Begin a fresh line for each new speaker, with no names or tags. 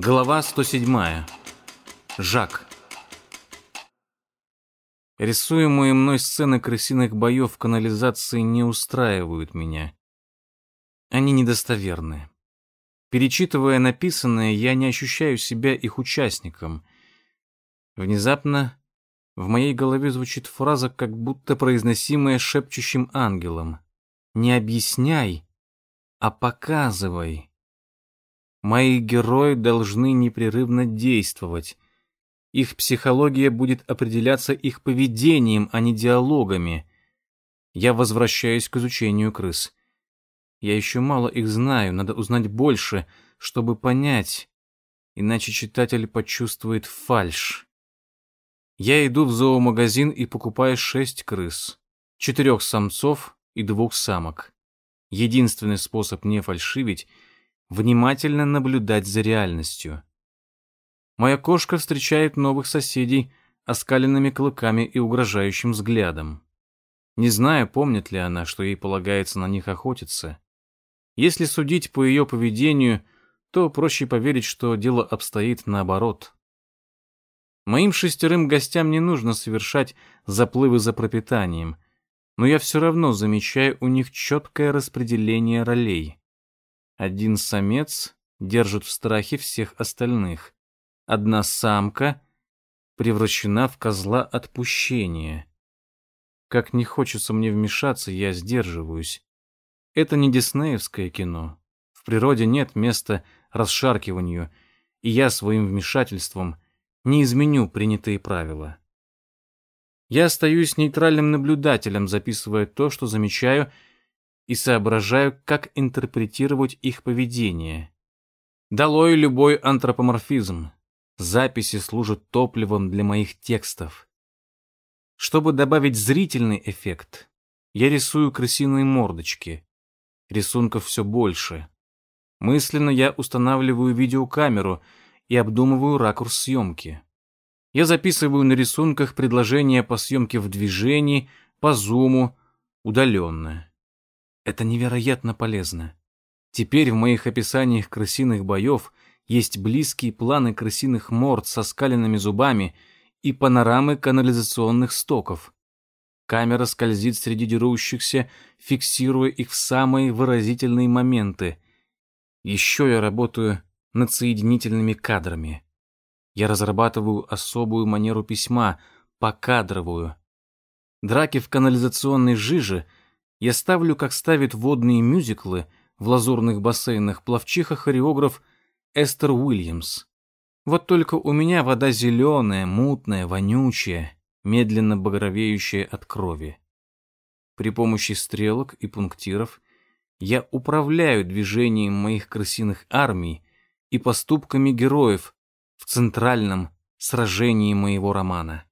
Глава 107. Жак. Рисуемые мной сцены крысиных боев в канализации не устраивают меня. Они недостоверны. Перечитывая написанное, я не ощущаю себя их участником. Внезапно в моей голове звучит фраза, как будто произносимая шепчущим ангелом. «Не объясняй, а показывай». Мои герои должны непрерывно действовать. Их психология будет определяться их поведением, а не диалогами. Я возвращаюсь к изучению крыс. Я еще мало их знаю, надо узнать больше, чтобы понять, иначе читатель почувствует фальшь. Я иду в зоомагазин и покупаю шесть крыс, четырех самцов и двух самок. Единственный способ не фальшивить — внимательно наблюдать за реальностью. Моя кошка встречает новых соседей оскаленными клыками и угрожающим взглядом. Не знаю, помнит ли она, что ей полагается на них охотиться. Если судить по ее поведению, то проще поверить, что дело обстоит наоборот. Моим шестерым гостям не нужно совершать заплывы за пропитанием, но я все равно замечаю у них четкое распределение ролей. Один самец держит в страхе всех остальных. Одна самка превращена в козла отпущения. Как не хочется мне вмешаться, я сдерживаюсь. Это не диснеевское кино. В природе нет места расшаркиванию, и я своим вмешательством не изменю принятые правила. Я остаюсь нейтральным наблюдателем, записывая то, что замечаю, и соображаю, как интерпретировать их поведение. Долой любой антропоморфизм. Записи служат топливом для моих текстов. Чтобы добавить зрительный эффект, я рисую крысиные мордочки. Рисунков все больше. Мысленно я устанавливаю видеокамеру и обдумываю ракурс съемки. Я записываю на рисунках предложения по съемке в движении, по зуму, удаленно. Это невероятно полезно. Теперь в моих описаниях крысиных боев есть близкие планы крысиных морд со скаленными зубами и панорамы канализационных стоков. Камера скользит среди дерущихся, фиксируя их в самые выразительные моменты. Еще я работаю над соединительными кадрами. Я разрабатываю особую манеру письма, покадровую. Драки в канализационной жиже — я ставлю, как ставит водные мюзиклы в лазурных бассейнах пловчиха-хореограф Эстер Уильямс. Вот только у меня вода зеленая, мутная, вонючая, медленно багровеющая от крови. При помощи стрелок и пунктиров я управляю движением моих крысиных армий и поступками героев в центральном сражении моего романа.